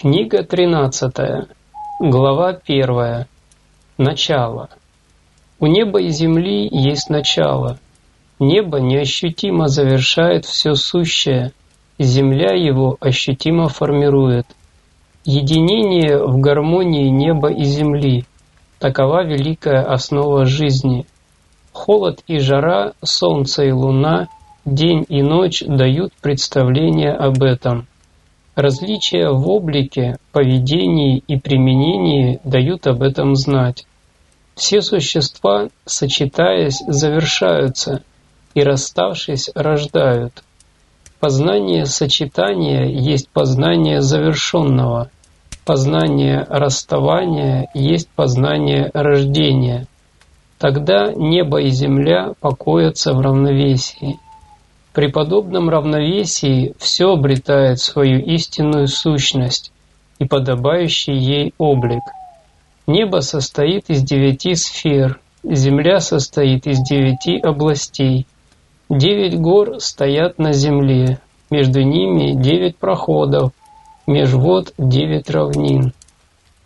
Книга тринадцатая, глава первая. Начало. У неба и земли есть начало. Небо неощутимо завершает все сущее, земля его ощутимо формирует. Единение в гармонии неба и земли – такова великая основа жизни. Холод и жара, солнце и луна, день и ночь дают представление об этом – Различия в облике, поведении и применении дают об этом знать. Все существа, сочетаясь, завершаются и, расставшись, рождают. Познание сочетания есть познание завершенного. Познание расставания есть познание рождения. Тогда небо и земля покоятся в равновесии. При подобном равновесии все обретает свою истинную сущность и подобающий ей облик. Небо состоит из девяти сфер, земля состоит из девяти областей. Девять гор стоят на земле, между ними девять проходов, меж вод девять равнин.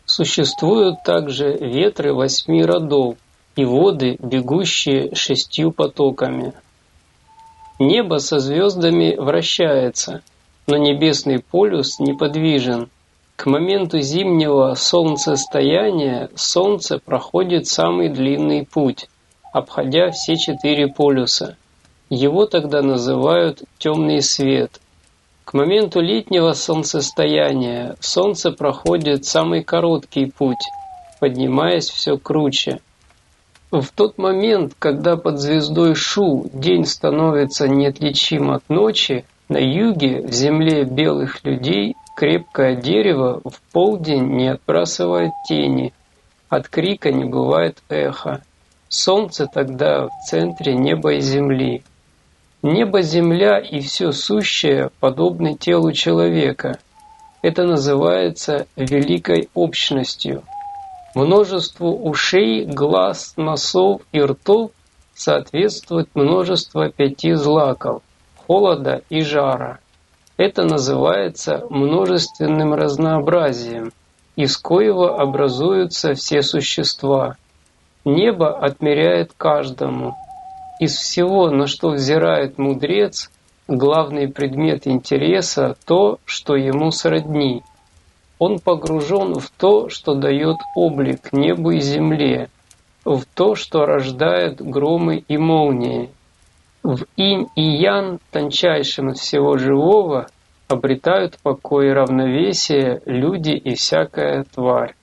Существуют также ветры восьми родов и воды, бегущие шестью потоками. Небо со звездами вращается, но небесный полюс неподвижен. К моменту зимнего солнцестояния Солнце проходит самый длинный путь, обходя все четыре полюса. Его тогда называют темный свет. К моменту летнего солнцестояния Солнце проходит самый короткий путь, поднимаясь все круче – в тот момент, когда под звездой Шу день становится неотличим от ночи, на юге, в земле белых людей, крепкое дерево в полдень не отбрасывает тени, от крика не бывает эха. Солнце тогда в центре неба и земли. Небо, земля и все сущее подобны телу человека. Это называется великой общностью – Множеству ушей, глаз, носов и ртов соответствует множество пяти злаков – холода и жара. Это называется множественным разнообразием, из коего образуются все существа. Небо отмеряет каждому. Из всего, на что взирает мудрец, главный предмет интереса – то, что ему сродни – он погружен в то, что дает облик небу и земле, в то, что рождает громы и молнии. В инь и ян, тончайшем из всего живого, обретают покой и равновесие люди и всякая тварь.